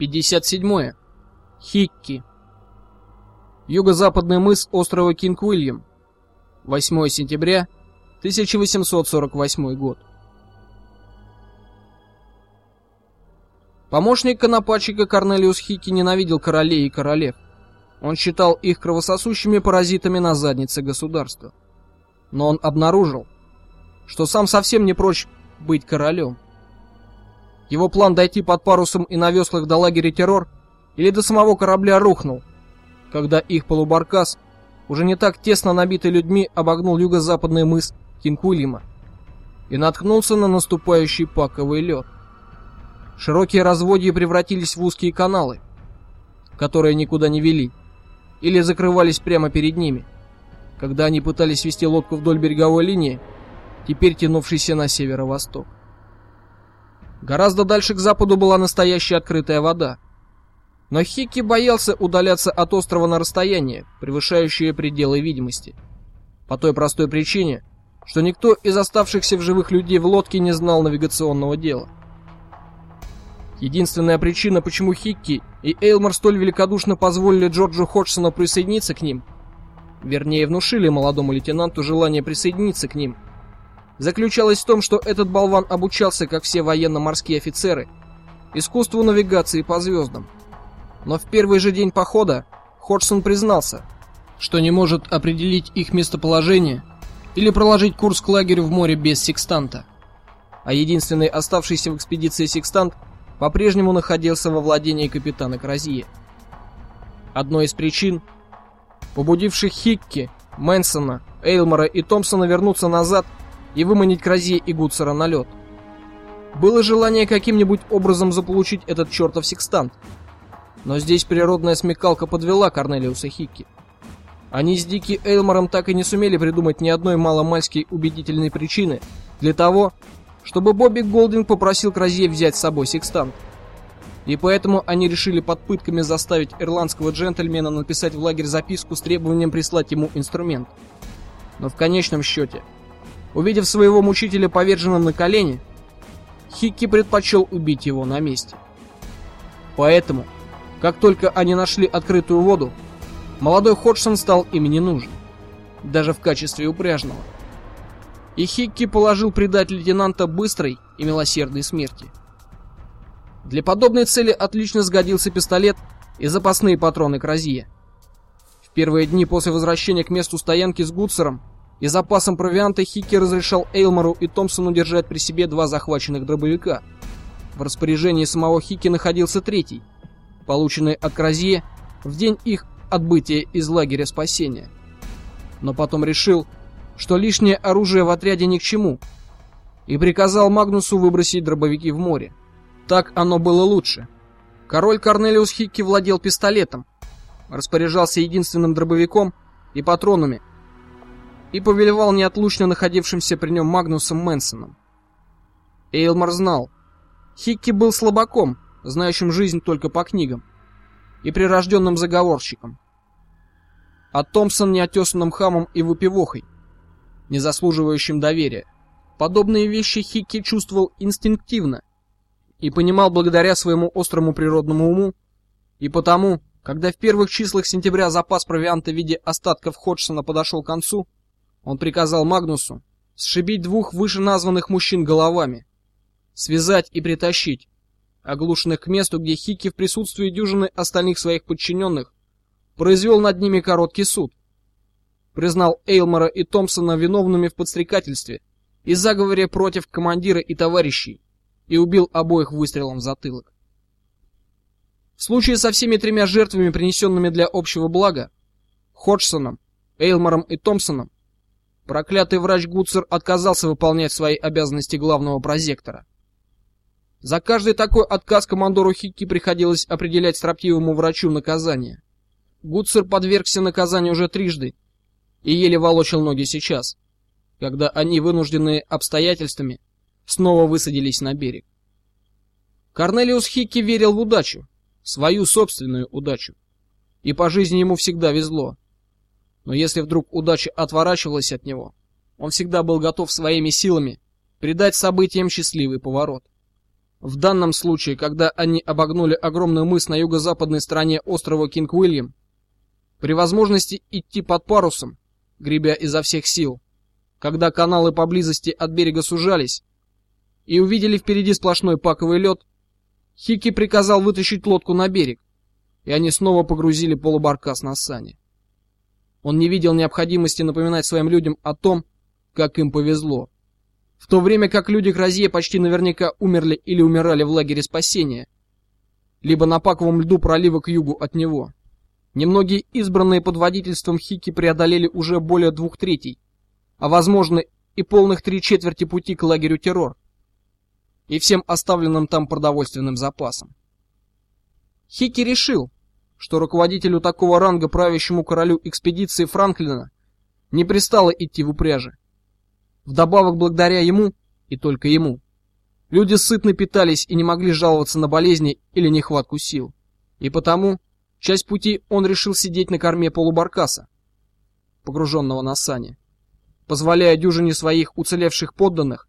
57. Хикки. Юго-западный мыс острова Кинг-Уильям. 8 сентября 1848 год. Помощник конопатчика Корнелиус Хикки ненавидел королей и королев. Он считал их кровососущими паразитами на заднице государства. Но он обнаружил, что сам совсем не прочь быть королем. Его план дойти под парусом и на веслах до лагеря террор или до самого корабля рухнул, когда их полубаркас, уже не так тесно набитый людьми, обогнул юго-западный мыс Кинкулима и наткнулся на наступающий паковый лед. Широкие разводья превратились в узкие каналы, которые никуда не вели, или закрывались прямо перед ними, когда они пытались вести лодку вдоль береговой линии, теперь тянувшейся на северо-восток. Гораздо дальше к западу была настоящая открытая вода. Но Хикки боялся удаляться от острова на расстояние, превышающее пределы видимости. По той простой причине, что никто из оставшихся в живых людей в лодке не знал навигационного дела. Единственная причина, почему Хикки и Эйлмор столь великодушно позволили Джорджу Ходжсону присоединиться к ним, вернее, внушили молодому лейтенанту желание присоединиться к ним – заключалась в том, что этот болван обучался, как все военно-морские офицеры, искусству навигации по звездам. Но в первый же день похода Ходжсон признался, что не может определить их местоположение или проложить курс к лагерю в море без секстанта. А единственный оставшийся в экспедиции секстант по-прежнему находился во владении капитана Кразье. Одной из причин, побудивших Хикки, Мэнсона, Эйлмора и Томпсона вернуться назад – и выманить Крази и Гуцера на лед. Было желание каким-нибудь образом заполучить этот чертов секстант. Но здесь природная смекалка подвела Корнелиуса Хикки. Они с Дики Эйлмором так и не сумели придумать ни одной маломальской убедительной причины для того, чтобы Бобби Голдинг попросил Кразье взять с собой секстант. И поэтому они решили под пытками заставить ирландского джентльмена написать в лагерь записку с требованием прислать ему инструмент. Но в конечном счете Увидев своего мучителя поверженным на колени, Хикки предпочел убить его на месте. Поэтому, как только они нашли открытую воду, молодой Ходжсон стал им не нужен, даже в качестве упряжного. И Хикки положил предать лейтенанта быстрой и милосердной смерти. Для подобной цели отлично сгодился пистолет и запасные патроны Кразия. В первые дни после возвращения к месту стоянки с Гудсером и запасом провианта Хикки разрешал Эйлмору и Томпсону держать при себе два захваченных дробовика. В распоряжении самого Хикки находился третий, полученный от Кразье в день их отбытия из лагеря спасения. Но потом решил, что лишнее оружие в отряде ни к чему, и приказал Магнусу выбросить дробовики в море. Так оно было лучше. Король Корнелиус Хикки владел пистолетом, распоряжался единственным дробовиком и патронами, и повелевал неотлучно находившимся при нем Магнусом Мэнсоном. Эйлмар знал, Хикки был слабаком, знающим жизнь только по книгам, и прирожденным заговорщиком. А Томпсон неотесанным хамом и выпивохой, не заслуживающим доверия. Подобные вещи Хикки чувствовал инстинктивно и понимал благодаря своему острому природному уму, и потому, когда в первых числах сентября запас провианта в виде остатков Ходжсона подошел к концу, он приказал Магнусу сшибить двух вышеназванных мужчин головами, связать и притащить, оглушенных к месту, где Хики в присутствии дюжины остальных своих подчиненных произвел над ними короткий суд. Признал Эйлмора и Томпсона виновными в подстрекательстве и заговоре против командира и товарищей и убил обоих выстрелом в затылок. В случае со всеми тремя жертвами, принесенными для общего блага, Ходжсоном, Эйлмором и Томпсоном, Проклятый врач Гуцер отказался выполнять свои обязанности главного прозектора. За каждый такой отказ командору Хикки приходилось определять строптивому врачу наказание. Гуцер подвергся наказанию уже трижды и еле волочил ноги сейчас, когда они, вынужденные обстоятельствами, снова высадились на берег. Корнелиус Хикки верил в удачу, свою собственную удачу, и по жизни ему всегда везло. Но если вдруг удача отворачивалась от него, он всегда был готов своими силами придать событиям счастливый поворот. В данном случае, когда они обогнули огромный мыс на юго-западной стороне острова Кинг-Уильям, при возможности идти под парусом, гребя изо всех сил, когда каналы поблизости от берега сужались, и увидели впереди сплошной паковый лед, Хики приказал вытащить лодку на берег, и они снова погрузили полубаркас на сани. Он не видел необходимости напоминать своим людям о том, как им повезло. В то время как люди Грозье почти наверняка умерли или умирали в лагере спасения, либо на паковом льду пролива к югу от него. Немногие избранные под водительством Хики преодолели уже более двух третей, а возможно и полных три четверти пути к лагерю террор и всем оставленным там продовольственным запасам. Хики решил, что руководителю такого ранга правящему королю экспедиции Франклина не пристало идти в упряжи. Вдобавок, благодаря ему, и только ему, люди сытно питались и не могли жаловаться на болезни или нехватку сил. И потому, часть пути он решил сидеть на корме полубаркаса, погруженного на сани, позволяя дюжине своих уцелевших подданных,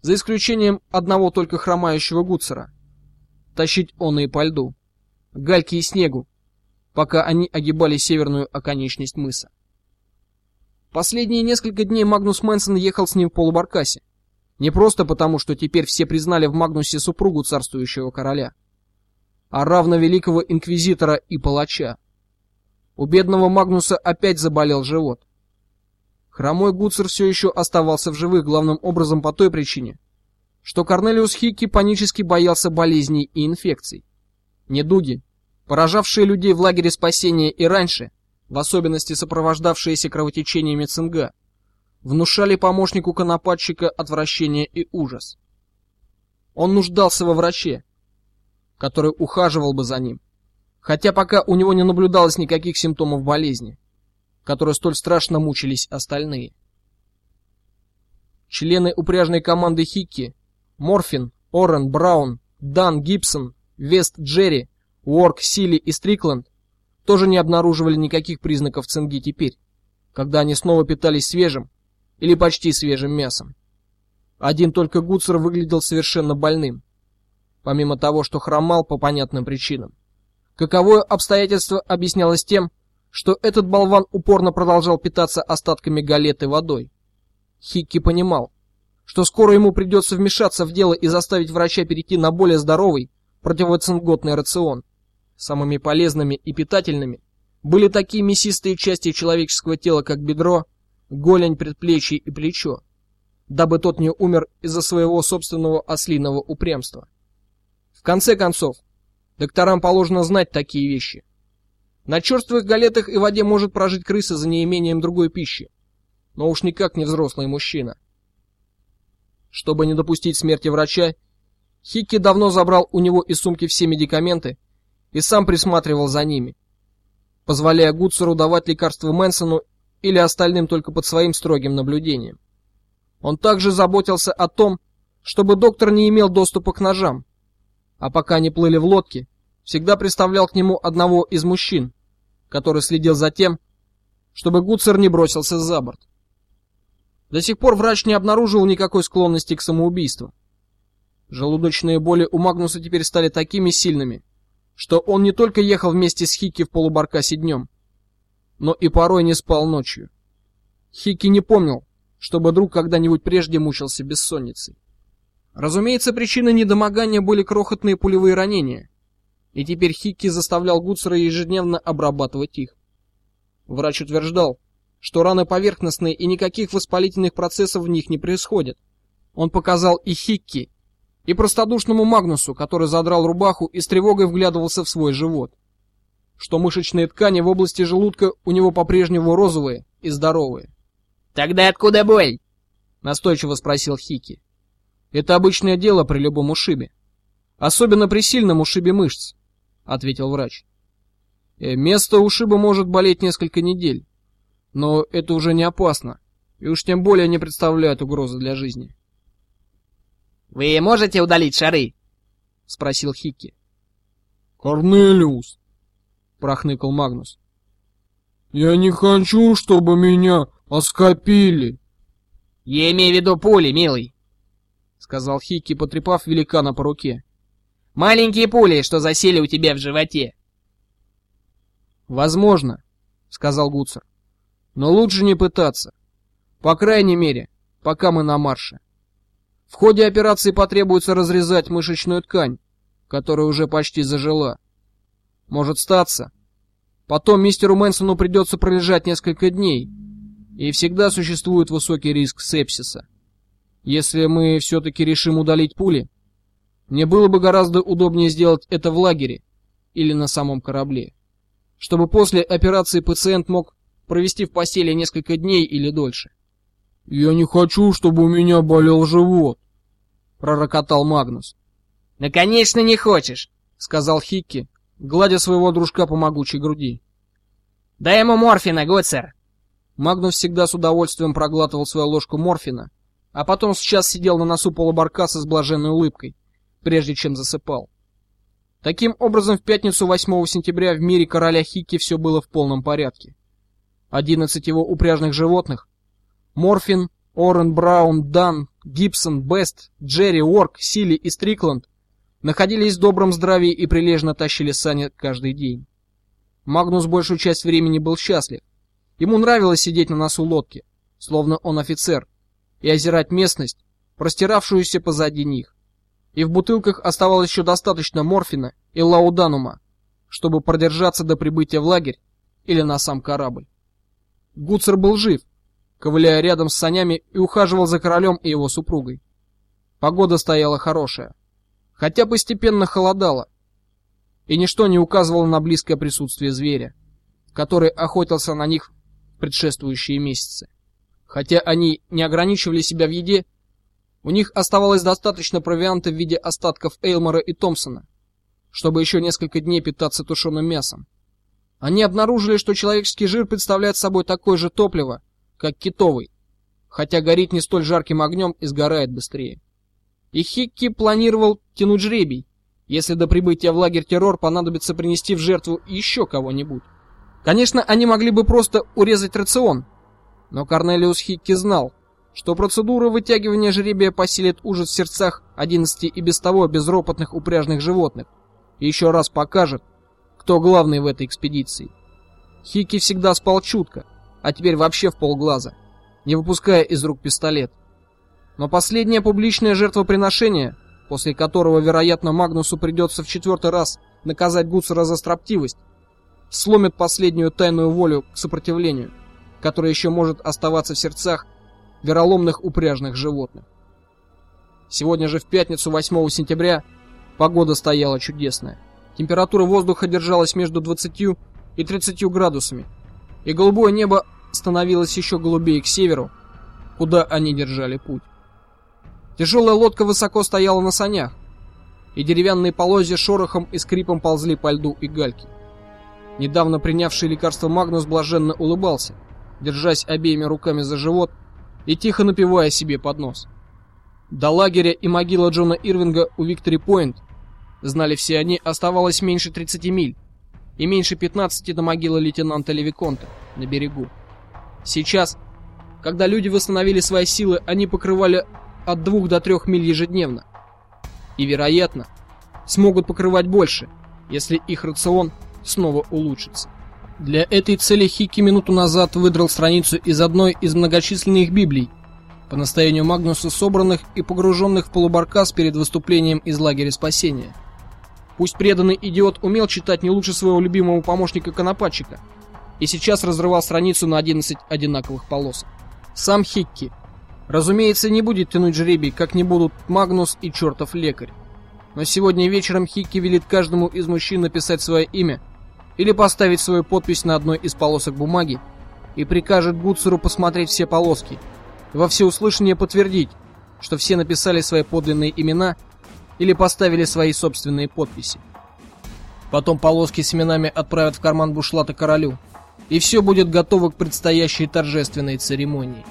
за исключением одного только хромающего гуцера, тащить он и по льду, гальке и снегу, пока они огибали северную оконечность мыса. Последние несколько дней Магнус Мэнсон ехал с ним в полубаркасе. Не просто потому, что теперь все признали в Магнусе супругу царствующего короля, а равно великого инквизитора и палача. У бедного Магнуса опять заболел живот. Хромой Гуцер все еще оставался в живых главным образом по той причине, что Корнелиус Хикки панически боялся болезней и инфекций. Недуги, поражавшие людей в лагере спасения и раньше, в особенности сопровождавшиеся кровотечениями цинга, внушали помощнику конопатчика отвращение и ужас. Он нуждался во враче, который ухаживал бы за ним, хотя пока у него не наблюдалось никаких симптомов болезни, которые столь страшно мучились остальные. Члены упряжной команды Хикки, Морфин, Орен, Браун, Дан, Гибсон, Вест, Джерри, Уорк, Сили и Стрикленд тоже не обнаруживали никаких признаков цинги теперь, когда они снова питались свежим или почти свежим мясом. Один только Гуцер выглядел совершенно больным, помимо того, что хромал по понятным причинам. Каковое обстоятельство объяснялось тем, что этот болван упорно продолжал питаться остатками галеты водой. Хикки понимал, что скоро ему придется вмешаться в дело и заставить врача перейти на более здоровый противоцинготный рацион. Самыми полезными и питательными были такие мясистые части человеческого тела, как бедро, голень, предплечье и плечо, дабы тот не умер из-за своего собственного ослиного упрямства. В конце концов, докторам положено знать такие вещи. На черствых галетах и воде может прожить крыса за неимением другой пищи, но уж никак не взрослый мужчина. Чтобы не допустить смерти врача, Хикки давно забрал у него из сумки все медикаменты и сам присматривал за ними, позволяя Гудсеру давать лекарства Мэнсону или остальным только под своим строгим наблюдением. Он также заботился о том, чтобы доктор не имел доступа к ножам, а пока они плыли в лодке, всегда приставлял к нему одного из мужчин, который следил за тем, чтобы Гудсер не бросился за борт. До сих пор врач не обнаружил никакой склонности к самоубийству. Желудочные боли у Магнуса теперь стали такими сильными, что он не только ехал вместе с Хики в полубаркасе днем, но и порой не спал ночью. Хики не помнил, чтобы друг когда-нибудь прежде мучился бессонницей. Разумеется, причиной недомогания были крохотные пулевые ранения, и теперь Хикки заставлял Гуцера ежедневно обрабатывать их. Врач утверждал, что раны поверхностные и никаких воспалительных процессов в них не происходит. Он показал и Хикки, и простодушному Магнусу, который задрал рубаху и с тревогой вглядывался в свой живот. Что мышечные ткани в области желудка у него по-прежнему розовые и здоровые. «Тогда откуда боль?» — настойчиво спросил Хики. «Это обычное дело при любом ушибе. Особенно при сильном ушибе мышц», — ответил врач. «Э, «Место ушиба может болеть несколько недель, но это уже не опасно, и уж тем более не представляет угрозы для жизни». «Вы можете удалить шары?» — спросил Хикки. «Корнелиус!» — прохныкал Магнус. «Я не хочу, чтобы меня оскопили!» «Я имею в виду пули, милый!» — сказал Хикки, потрепав великана по руке. «Маленькие пули, что засели у тебя в животе». «Возможно», — сказал Гуцер. «Но лучше не пытаться. По крайней мере, пока мы на марше. В ходе операции потребуется разрезать мышечную ткань, которая уже почти зажила. Может статься. Потом мистеру Мэнсону придется пролежать несколько дней, и всегда существует высокий риск сепсиса. Если мы все-таки решим удалить пули, мне было бы гораздо удобнее сделать это в лагере или на самом корабле, чтобы после операции пациент мог провести в постели несколько дней или дольше. «Я не хочу, чтобы у меня болел живот», — пророкотал Магнус. «Ну, конечно, не хочешь», — сказал Хикки, гладя своего дружка по могучей груди. «Дай ему морфина, Гуцер!» Магнус всегда с удовольствием проглатывал свою ложку морфина, а потом сейчас сидел на носу полубаркаса с блаженной улыбкой, прежде чем засыпал. Таким образом, в пятницу 8 сентября в мире короля Хикки все было в полном порядке. Одиннадцать его упряжных животных Морфин, Орен Браун, Дан, Гибсон, Бест, Джерри, Уорк, Сили и Стрикланд находились в добром здравии и прилежно тащили сани каждый день. Магнус большую часть времени был счастлив. Ему нравилось сидеть на носу лодки, словно он офицер, и озирать местность, простиравшуюся позади них. И в бутылках оставалось еще достаточно морфина и лауданума, чтобы продержаться до прибытия в лагерь или на сам корабль. Гуцер был жив, ковыляя рядом с санями и ухаживал за королем и его супругой. Погода стояла хорошая, хотя постепенно холодало, и ничто не указывало на близкое присутствие зверя, который охотился на них в предшествующие месяцы. Хотя они не ограничивали себя в еде, у них оставалось достаточно провианта в виде остатков Эйлмора и Томпсона, чтобы еще несколько дней питаться тушеным мясом. Они обнаружили, что человеческий жир представляет собой такое же топливо, как китовый, хотя горит не столь жарким огнем и сгорает быстрее. И Хикки планировал тянуть жребий, если до прибытия в лагерь террор понадобится принести в жертву еще кого-нибудь. Конечно, они могли бы просто урезать рацион, но Корнелиус Хикки знал, что процедура вытягивания жребия поселит ужас в сердцах 11 и без того безропотных упряжных животных и еще раз покажет, кто главный в этой экспедиции. Хикки всегда спал чутко, а теперь вообще в полглаза, не выпуская из рук пистолет. Но последнее публичное жертвоприношение, после которого, вероятно, Магнусу придется в четвертый раз наказать Гуцера за строптивость, сломит последнюю тайную волю к сопротивлению, которая еще может оставаться в сердцах вероломных упряжных животных. Сегодня же в пятницу 8 сентября погода стояла чудесная. Температура воздуха держалась между 20 и 30 градусами, и голубое небо становилось еще голубее к северу, куда они держали путь. Тяжелая лодка высоко стояла на санях, и деревянные полозья шорохом и скрипом ползли по льду и гальке. Недавно принявший лекарство Магнус блаженно улыбался, держась обеими руками за живот и тихо напивая себе под нос. До лагеря и могила Джона Ирвинга у Виктори-Пойнт, знали все они, оставалось меньше 30 миль, и меньше 15 до могилы лейтенанта Левиконта на берегу. Сейчас, когда люди восстановили свои силы, они покрывали от 2 до 3 миль ежедневно. И, вероятно, смогут покрывать больше, если их рацион снова улучшится. Для этой цели Хикки минуту назад выдрал страницу из одной из многочисленных библий, по настоянию Магнуса собранных и погруженных в полубаркас перед выступлением из лагеря спасения. Пусть преданный идиот умел читать не лучше своего любимого помощника-конопатчика, и сейчас разрывал страницу на 11 одинаковых полос. Сам Хикки, разумеется, не будет тянуть жребий, как не будут Магнус и чертов лекарь. Но сегодня вечером Хикки велит каждому из мужчин написать свое имя или поставить свою подпись на одной из полосок бумаги и прикажет Гуцеру посмотреть все полоски и во всеуслышание подтвердить, что все написали свои подлинные имена – или поставили свои собственные подписи. Потом полоски с именами отправят в карман бушлата королю, и все будет готово к предстоящей торжественной церемонии.